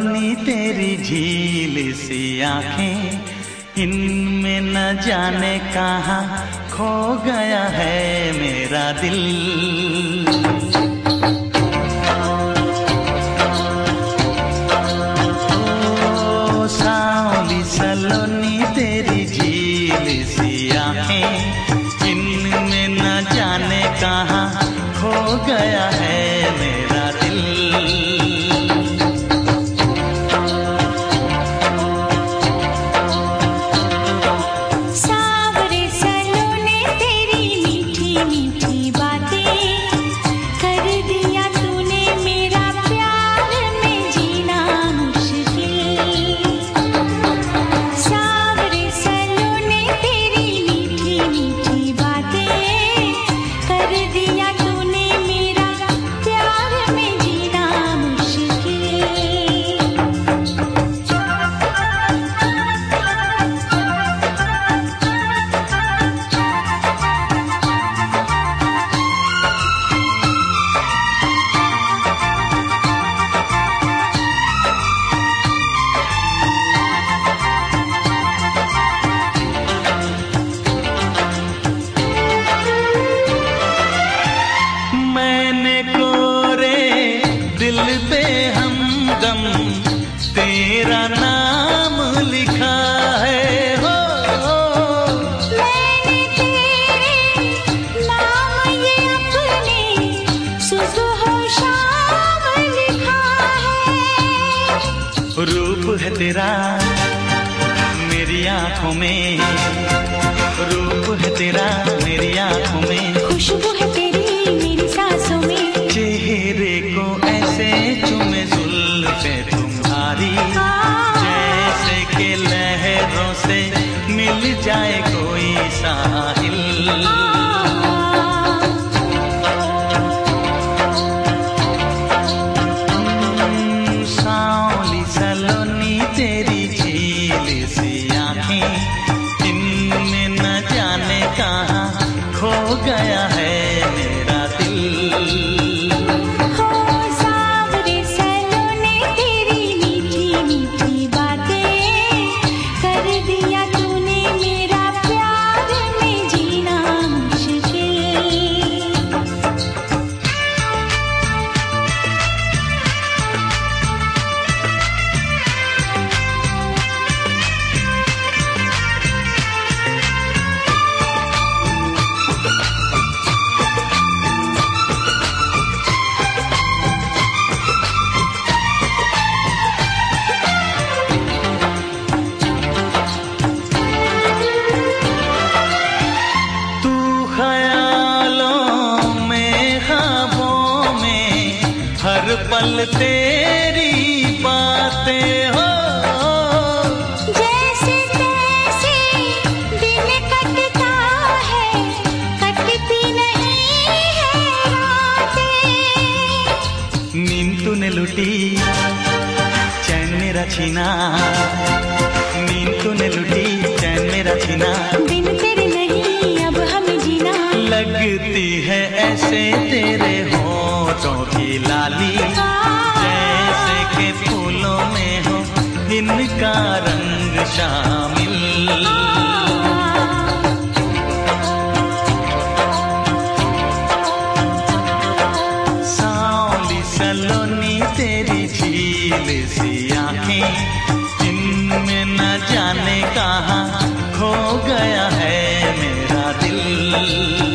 सलोनी तेरी झील सी आँखें, इनमें न जाने कहा खो गया है मेरा दिल। गया है मेरा रूप है तेरा मेरी आँखों में। रूप है तेरा मेरी आँखों में। खुशबू है तेरी मेरी सांसों में। चेहरे को ऐसे चुमे जुल्फे तुम्हारी। जैसे के लहरों से मिल जाए कोई साहिल पल तेरी बातें हो। जैसे तैसे दिन कटता है कटती नहीं है नींद तूने लुटी चैन मेरा छीना। नींद तूने लुटी चैन मेरा छीना। दिन का रंग शामिल। सावली सलोनी तेरी झील सी आँखें, जिनमें न जाने कहा खो गया है मेरा दिल।